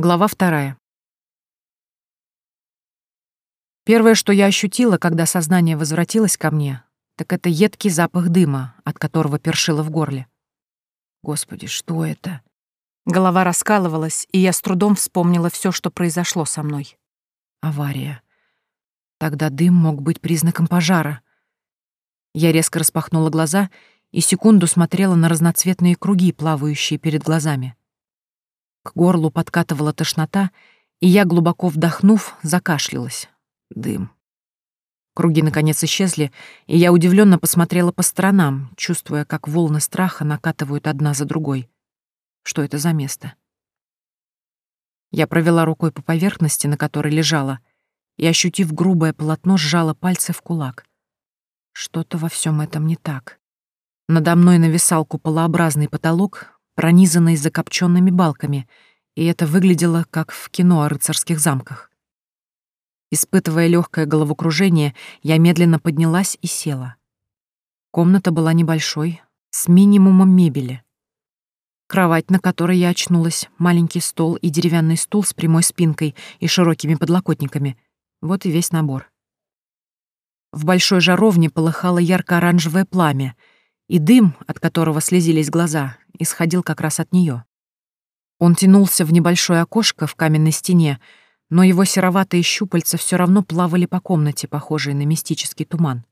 Глава вторая. Первое, что я ощутила, когда сознание возвратилось ко мне, так это едкий запах дыма, от которого першило в горле. Господи, что это? Голова раскалывалась, и я с трудом вспомнила все, что произошло со мной. Авария. Тогда дым мог быть признаком пожара. Я резко распахнула глаза и секунду смотрела на разноцветные круги, плавающие перед глазами. К горлу подкатывала тошнота, и я, глубоко вдохнув, закашлялась. Дым. Круги наконец исчезли, и я удивленно посмотрела по сторонам, чувствуя, как волны страха накатывают одна за другой. Что это за место? Я провела рукой по поверхности, на которой лежала, и, ощутив грубое полотно, сжала пальцы в кулак. Что-то во всем этом не так. Надо мной нависал куполообразный потолок, пронизанный закопченными балками, и это выглядело как в кино о рыцарских замках. Испытывая легкое головокружение, я медленно поднялась и села. Комната была небольшой, с минимумом мебели. Кровать, на которой я очнулась, маленький стол и деревянный стул с прямой спинкой и широкими подлокотниками. Вот и весь набор. В большой жаровне полыхало ярко-оранжевое пламя, и дым, от которого слезились глаза, исходил как раз от нее. Он тянулся в небольшое окошко в каменной стене, но его сероватые щупальца все равно плавали по комнате, похожие на мистический туман.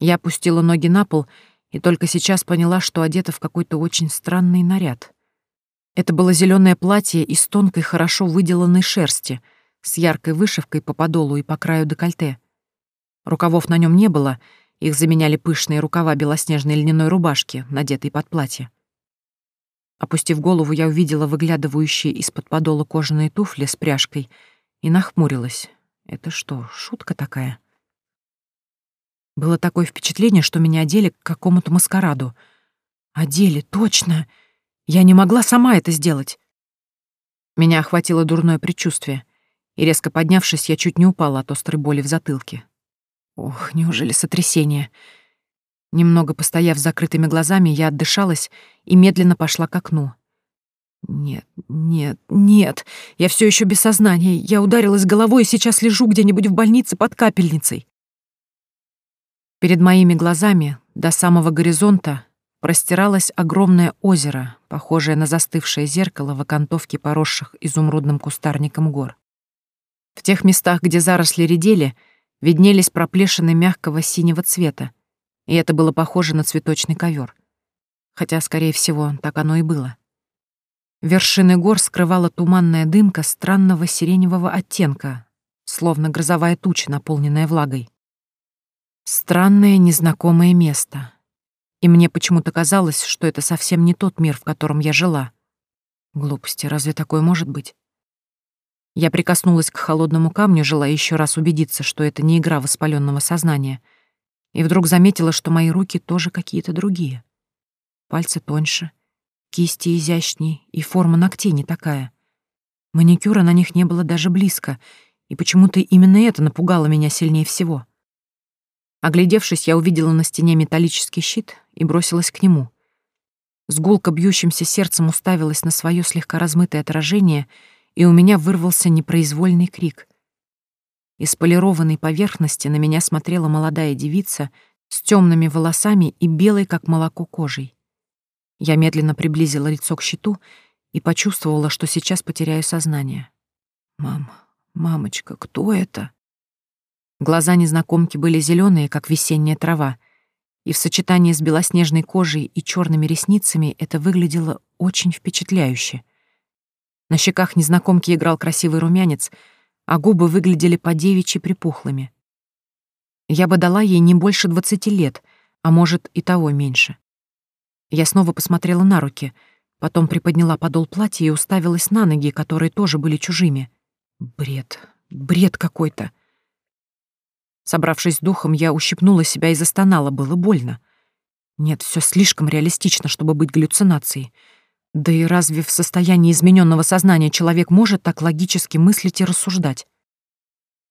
Я опустила ноги на пол и только сейчас поняла, что одета в какой-то очень странный наряд. Это было зеленое платье из тонкой, хорошо выделанной шерсти, с яркой вышивкой по подолу и по краю декольте. Рукавов на нем не было — их заменяли пышные рукава белоснежной льняной рубашки, надетой под платье. Опустив голову, я увидела выглядывающие из-под подола кожаные туфли с пряжкой и нахмурилась. Это что, шутка такая? Было такое впечатление, что меня одели к какому-то маскараду. Одели, точно. Я не могла сама это сделать. Меня охватило дурное предчувствие, и, резко поднявшись, я чуть не упала от острой боли в затылке. Ох, неужели сотрясение? Немного постояв с закрытыми глазами, я отдышалась и медленно пошла к окну. Нет, нет, нет, я все еще без сознания. Я ударилась головой и сейчас лежу где-нибудь в больнице под капельницей. Перед моими глазами до самого горизонта простиралось огромное озеро, похожее на застывшее зеркало в окантовке поросших изумрудным кустарником гор. В тех местах, где заросли редели, виднелись проплешины мягкого синего цвета, и это было похоже на цветочный ковер. Хотя, скорее всего, так оно и было. Вершины гор скрывала туманная дымка странного сиреневого оттенка, словно грозовая туча, наполненная влагой. Странное незнакомое место. И мне почему-то казалось, что это совсем не тот мир, в котором я жила. Глупости, разве такое может быть? Я прикоснулась к холодному камню, желая еще раз убедиться, что это не игра воспаленного сознания, и вдруг заметила, что мои руки тоже какие-то другие. Пальцы тоньше, кисти изящней, и форма ногтей не такая. Маникюра на них не было даже близко, и почему-то именно это напугало меня сильнее всего. Оглядевшись, я увидела на стене металлический щит и бросилась к нему. С гулко бьющимся сердцем уставилась на свое слегка размытое отражение — и у меня вырвался непроизвольный крик. Из полированной поверхности на меня смотрела молодая девица с темными волосами и белой, как молоко, кожей. Я медленно приблизила лицо к щиту и почувствовала, что сейчас потеряю сознание. «Мам, мамочка, кто это?» Глаза незнакомки были зеленые, как весенняя трава, и в сочетании с белоснежной кожей и черными ресницами это выглядело очень впечатляюще — на щеках незнакомки играл красивый румянец, а губы выглядели по-девичьи припухлыми. Я бы дала ей не больше двадцати лет, а может, и того меньше. Я снова посмотрела на руки, потом приподняла подол платья и уставилась на ноги, которые тоже были чужими. Бред, бред какой-то. Собравшись духом, я ущипнула себя и застонала, было больно. Нет, все слишком реалистично, чтобы быть галлюцинацией. Да и разве в состоянии измененного сознания человек может так логически мыслить и рассуждать?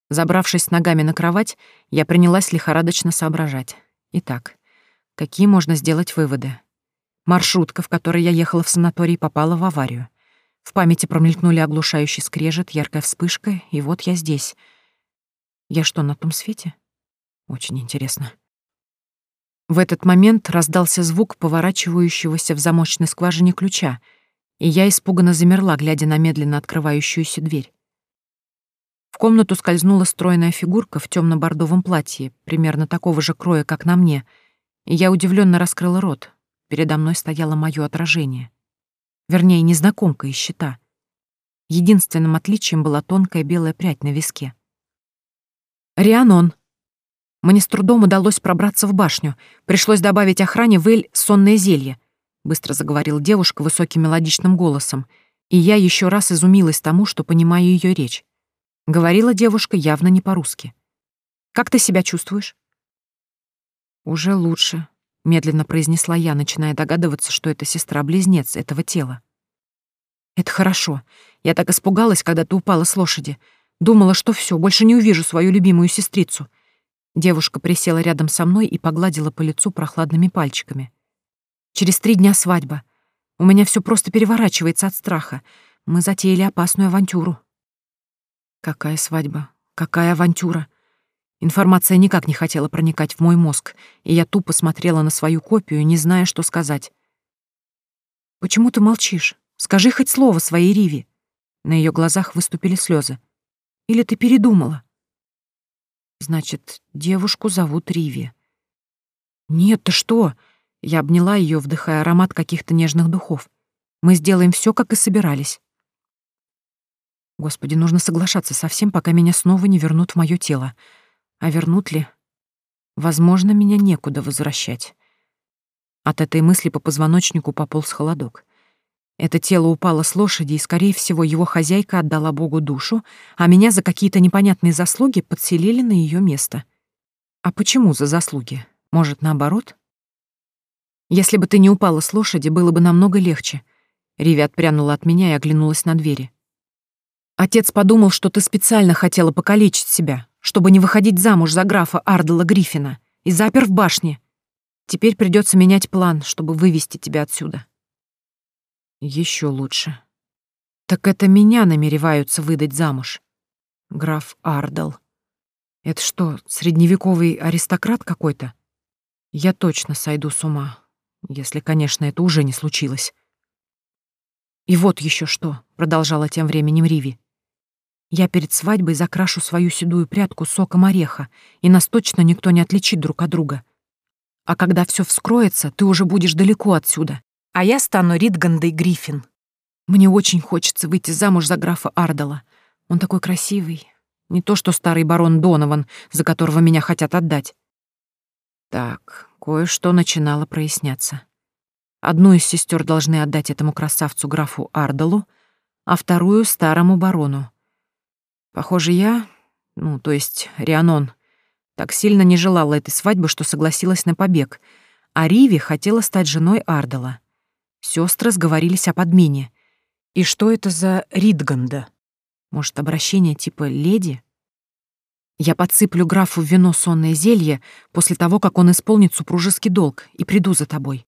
Забравшись ногами на кровать, я принялась лихорадочно соображать. Итак, какие можно сделать выводы? Маршрутка, в которой я ехала в санаторий, попала в аварию. В памяти промелькнули оглушающий скрежет, яркая вспышка, и вот я здесь. Я что, на том свете? Очень интересно. В этот момент раздался звук поворачивающегося в замочной скважине ключа, и я испуганно замерла, глядя на медленно открывающуюся дверь. В комнату скользнула стройная фигурка в темно бордовом платье, примерно такого же кроя, как на мне, и я удивленно раскрыла рот. Передо мной стояло мое отражение. Вернее, незнакомка из щита. Единственным отличием была тонкая белая прядь на виске. «Рианон!» Мне с трудом удалось пробраться в башню. Пришлось добавить охране в сонное зелье, быстро заговорила девушка высоким мелодичным голосом, и я еще раз изумилась тому, что понимаю ее речь. Говорила девушка явно не по-русски. «Как ты себя чувствуешь?» «Уже лучше», — медленно произнесла я, начиная догадываться, что это сестра-близнец этого тела. «Это хорошо. Я так испугалась, когда ты упала с лошади. Думала, что все, больше не увижу свою любимую сестрицу». Девушка присела рядом со мной и погладила по лицу прохладными пальчиками. «Через три дня свадьба. У меня все просто переворачивается от страха. Мы затеяли опасную авантюру». «Какая свадьба? Какая авантюра?» Информация никак не хотела проникать в мой мозг, и я тупо смотрела на свою копию, не зная, что сказать. «Почему ты молчишь? Скажи хоть слово своей Риве». На ее глазах выступили слезы. «Или ты передумала?» «Значит, девушку зовут Риви». «Нет, ты что?» Я обняла ее, вдыхая аромат каких-то нежных духов. «Мы сделаем все, как и собирались». Господи, нужно соглашаться со всем, пока меня снова не вернут в мое тело. А вернут ли? Возможно, меня некуда возвращать. От этой мысли по позвоночнику пополз холодок. Это тело упало с лошади, и, скорее всего, его хозяйка отдала Богу душу, а меня за какие-то непонятные заслуги подселили на ее место. А почему за заслуги? Может, наоборот? Если бы ты не упала с лошади, было бы намного легче. Риви отпрянула от меня и оглянулась на двери. Отец подумал, что ты специально хотела покалечить себя, чтобы не выходить замуж за графа Ардела Гриффина, и запер в башне. Теперь придется менять план, чтобы вывести тебя отсюда. Еще лучше. Так это меня намереваются выдать замуж. Граф Ардел. Это что, средневековый аристократ какой-то? Я точно сойду с ума, если, конечно, это уже не случилось. И вот еще что, продолжала тем временем Риви. Я перед свадьбой закрашу свою седую прядку соком ореха, и нас точно никто не отличит друг от друга. А когда все вскроется, ты уже будешь далеко отсюда, а я стану Ридгандой Гриффин. Мне очень хочется выйти замуж за графа Ардала. Он такой красивый. Не то что старый барон Донован, за которого меня хотят отдать. Так, кое-что начинало проясняться. Одну из сестер должны отдать этому красавцу графу Ардалу, а вторую — старому барону. Похоже, я, ну, то есть Рианон, так сильно не желала этой свадьбы, что согласилась на побег, а Риви хотела стать женой Ардала. Сестры сговорились о подмене. И что это за Ридганда? Может, обращение типа «леди»? Я подсыплю графу в вино сонное зелье после того, как он исполнит супружеский долг, и приду за тобой.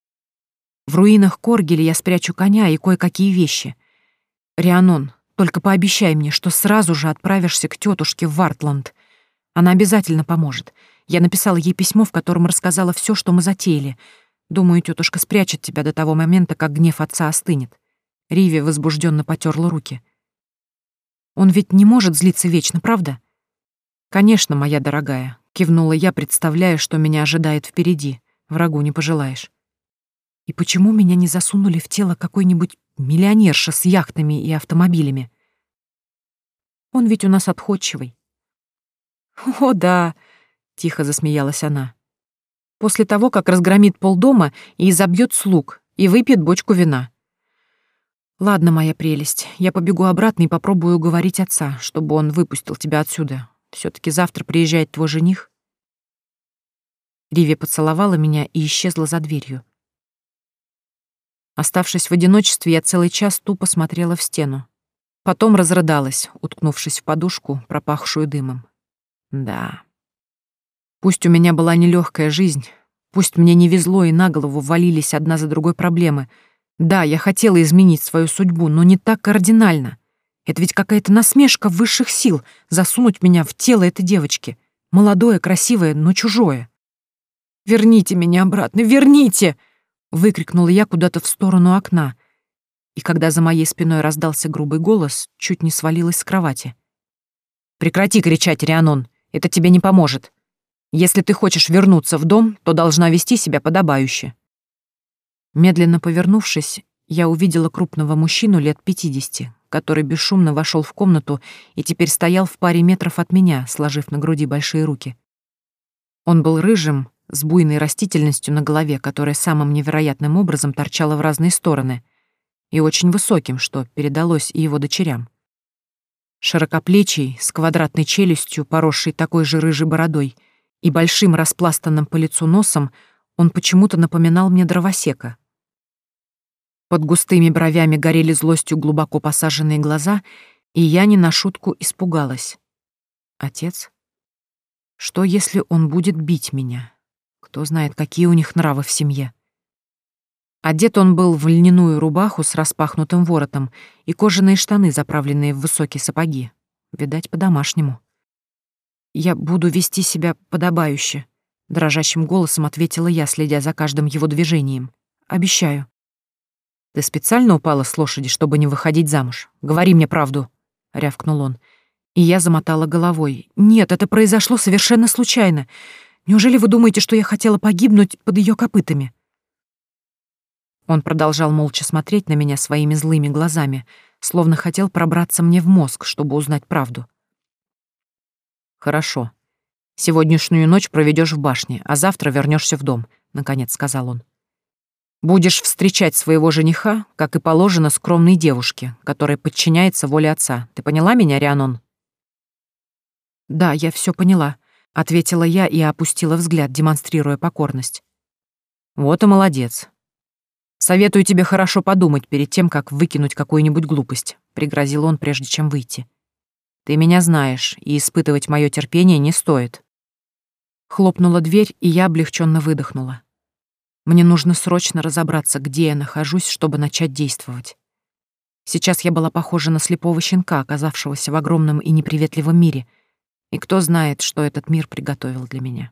В руинах Коргеля я спрячу коня и кое-какие вещи. Рианон, только пообещай мне, что сразу же отправишься к тетушке в Вартланд. Она обязательно поможет. Я написала ей письмо, в котором рассказала все, что мы затеяли. Думаю, тетушка спрячет тебя до того момента, как гнев отца остынет. Риви возбужденно потерла руки. Он ведь не может злиться вечно, правда? Конечно, моя дорогая, кивнула я, представляя, что меня ожидает впереди. Врагу не пожелаешь. И почему меня не засунули в тело какой-нибудь Миллионерша с яхтами и автомобилями. Он ведь у нас отходчивый. О, да, тихо засмеялась она. После того, как разгромит полдома и изобьет слуг, и выпьет бочку вина. Ладно, моя прелесть, я побегу обратно и попробую уговорить отца, чтобы он выпустил тебя отсюда. все таки завтра приезжает твой жених. Риви поцеловала меня и исчезла за дверью. Оставшись в одиночестве, я целый час тупо смотрела в стену. Потом разрыдалась, уткнувшись в подушку, пропахшую дымом. Да. Пусть у меня была нелегкая жизнь, пусть мне не везло и на голову валились одна за другой проблемы, Да, я хотела изменить свою судьбу, но не так кардинально. Это ведь какая-то насмешка высших сил засунуть меня в тело этой девочки. Молодое, красивое, но чужое. «Верните меня обратно, верните!» — выкрикнула я куда-то в сторону окна. И когда за моей спиной раздался грубый голос, чуть не свалилась с кровати. «Прекрати кричать, Рианон, это тебе не поможет. Если ты хочешь вернуться в дом, то должна вести себя подобающе». Медленно повернувшись, я увидела крупного мужчину лет пятидесяти, который бесшумно вошел в комнату и теперь стоял в паре метров от меня, сложив на груди большие руки. Он был рыжим, с буйной растительностью на голове, которая самым невероятным образом торчала в разные стороны, и очень высоким, что передалось и его дочерям. Широкоплечий, с квадратной челюстью, поросший такой же рыжей бородой, и большим распластанным по лицу носом, он почему-то напоминал мне дровосека — под густыми бровями горели злостью глубоко посаженные глаза, и я не на шутку испугалась. Отец? Что, если он будет бить меня? Кто знает, какие у них нравы в семье. Одет он был в льняную рубаху с распахнутым воротом и кожаные штаны, заправленные в высокие сапоги. Видать, по-домашнему. «Я буду вести себя подобающе», — дрожащим голосом ответила я, следя за каждым его движением. «Обещаю». «Ты специально упала с лошади, чтобы не выходить замуж? Говори мне правду», — рявкнул он. И я замотала головой. «Нет, это произошло совершенно случайно. Неужели вы думаете, что я хотела погибнуть под ее копытами?» Он продолжал молча смотреть на меня своими злыми глазами, словно хотел пробраться мне в мозг, чтобы узнать правду. «Хорошо. Сегодняшнюю ночь проведешь в башне, а завтра вернешься в дом», — наконец сказал он. Будешь встречать своего жениха, как и положено скромной девушке, которая подчиняется воле отца. Ты поняла меня, Рианон?» «Да, я все поняла», — ответила я и опустила взгляд, демонстрируя покорность. «Вот и молодец. Советую тебе хорошо подумать перед тем, как выкинуть какую-нибудь глупость», — пригрозил он, прежде чем выйти. «Ты меня знаешь, и испытывать мое терпение не стоит». Хлопнула дверь, и я облегченно выдохнула. Мне нужно срочно разобраться, где я нахожусь, чтобы начать действовать. Сейчас я была похожа на слепого щенка, оказавшегося в огромном и неприветливом мире, и кто знает, что этот мир приготовил для меня.